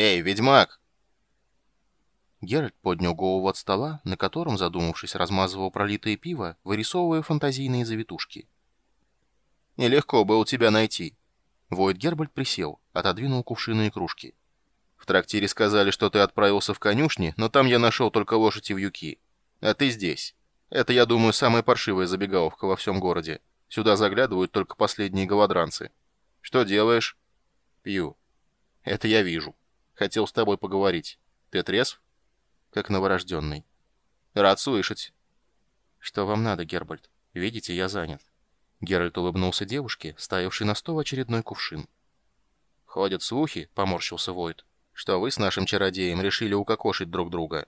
«Эй, ведьмак!» Геральт поднял голову от стола, на котором, задумавшись, размазывал пролитое пиво, вырисовывая фантазийные завитушки. «Нелегко было тебя найти». Войд Гербальд присел, отодвинул кувшины и кружки. «В трактире сказали, что ты отправился в конюшни, но там я нашел только лошадь и вьюки. А ты здесь. Это, я думаю, самая паршивая забегаловка во всем городе. Сюда заглядывают только последние голодранцы. Что делаешь?» «Пью». «Это я вижу. Хотел с тобой поговорить. Ты трезв?» как новорожденный. «Рад слышать». «Что вам надо, Гербальд? Видите, я занят». Геральт улыбнулся девушке, ставившей на стол очередной кувшин. «Ходят слухи», — поморщился Войд, — «что вы с нашим чародеем решили укокошить друг друга».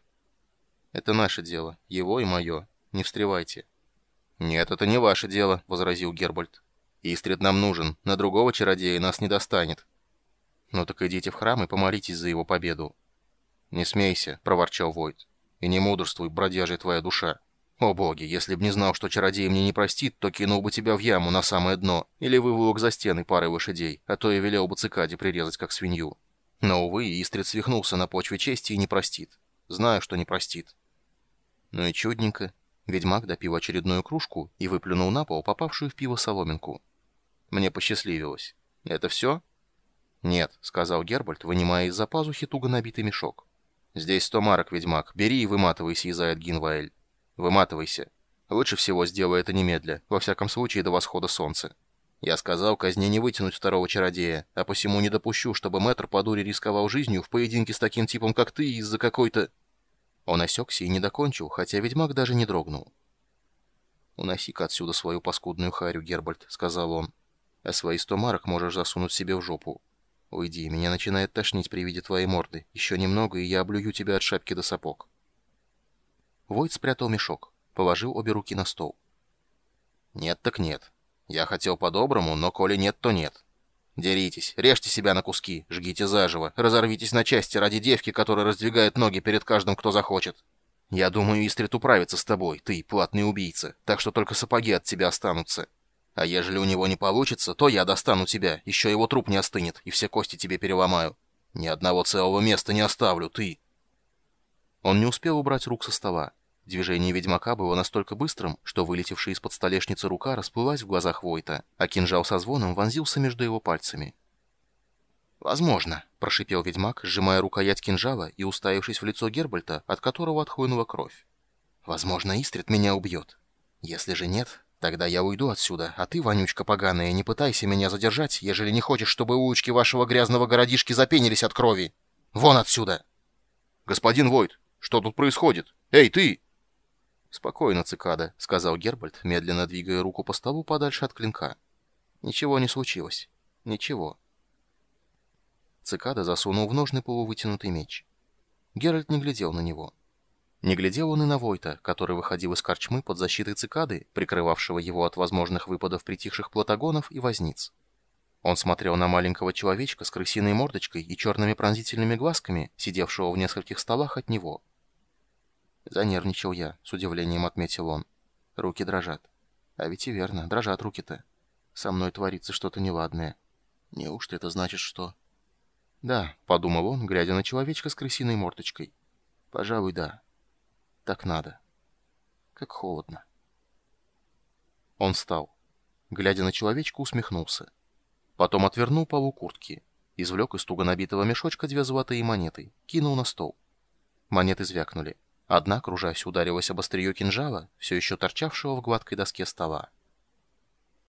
«Это наше дело, его и мое. Не встревайте». «Нет, это не ваше дело», — возразил Гербальд. «Истрид нам нужен, на другого чародея нас не достанет». «Ну так идите в храм и помолитесь за его победу». «Не смейся», — проворчал Войт. «И не мудрствуй, бродяжья твоя душа. О боги, если б не знал, что чародей мне не простит, то кинул бы тебя в яму на самое дно, или выволок за стены парой лошадей, а то и велел бы цикаде прирезать, как свинью. Но, увы, Истрид свихнулся на почве чести и не простит. Знаю, что не простит». Ну и чудненько. Ведьмак допил очередную кружку и выплюнул на пол попавшую в пиво соломинку. «Мне посчастливилось. Это все?» «Нет», — сказал Гербальд, вынимая из-за пазухи туго набитый мешок. «Здесь сто марок, ведьмак. Бери и выматывайся, Изайд Гинваэль. Выматывайся. Лучше всего сделай это немедля, во всяком случае до восхода солнца. Я сказал, казни не вытянуть второго чародея, а посему не допущу, чтобы мэтр по дуре рисковал жизнью в поединке с таким типом, как ты, из-за какой-то...» Он осекся и не докончил, хотя ведьмак даже не дрогнул. «Уноси-ка отсюда свою паскудную харю, Гербальд», — сказал он. «А свои сто марок можешь засунуть себе в жопу. Уйди, меня начинает тошнить при виде твоей морды. Еще немного, и я облюю тебя от шапки до сапог. Войт спрятал мешок, положил обе руки на стол. Нет так нет. Я хотел по-доброму, но коли нет, то нет. Деритесь, режьте себя на куски, жгите заживо, разорвитесь на части ради девки, которая раздвигает ноги перед каждым, кто захочет. Я думаю, Истрит управится с тобой, ты, платный убийца, так что только сапоги от тебя останутся. А ежели у него не получится, то я достану тебя, еще его труп не остынет, и все кости тебе переломаю. Ни одного целого места не оставлю, ты!» Он не успел убрать рук со стола. Движение ведьмака было настолько быстрым, что вылетевшая из-под столешницы рука расплылась в глазах Войта, а кинжал со звоном вонзился между его пальцами. «Возможно», — прошипел ведьмак, сжимая рукоять кинжала и уставившись в лицо Гербальта, от которого отхлынула кровь. «Возможно, Истрит меня убьет. Если же нет, Тогда я уйду отсюда, а ты, вонючка поганая, не пытайся меня задержать, ежели не хочешь, чтобы улочки вашего грязного городишки запенились от крови. Вон отсюда!» «Господин Войт, что тут происходит? Эй, ты!» «Спокойно, цикада», — сказал Гербальд, медленно двигая руку по столу подальше от клинка. «Ничего не случилось. Ничего». Цикада засунул в ножны полувытянутый меч. Геральт не глядел на него. Не глядел он и на Войта, который выходил из корчмы под защитой цикады, прикрывавшего его от возможных выпадов притихших платагонов и возниц. Он смотрел на маленького человечка с крысиной мордочкой и черными пронзительными глазками, сидевшего в нескольких столах от него. Занервничал я, с удивлением отметил он. Руки дрожат. А ведь и верно, дрожат руки-то. Со мной творится что-то неладное. Неужто это значит, что... Да, подумал он, глядя на человечка с крысиной мордочкой. Пожалуй, да. Так надо. Как холодно. Он встал. Глядя на человечка, усмехнулся. Потом отвернул полу куртки. Извлек из туго набитого мешочка две золотые монеты. Кинул на стол. Монеты звякнули. Одна, кружась, ударилась об острие кинжала, все еще торчавшего в гладкой доске стола.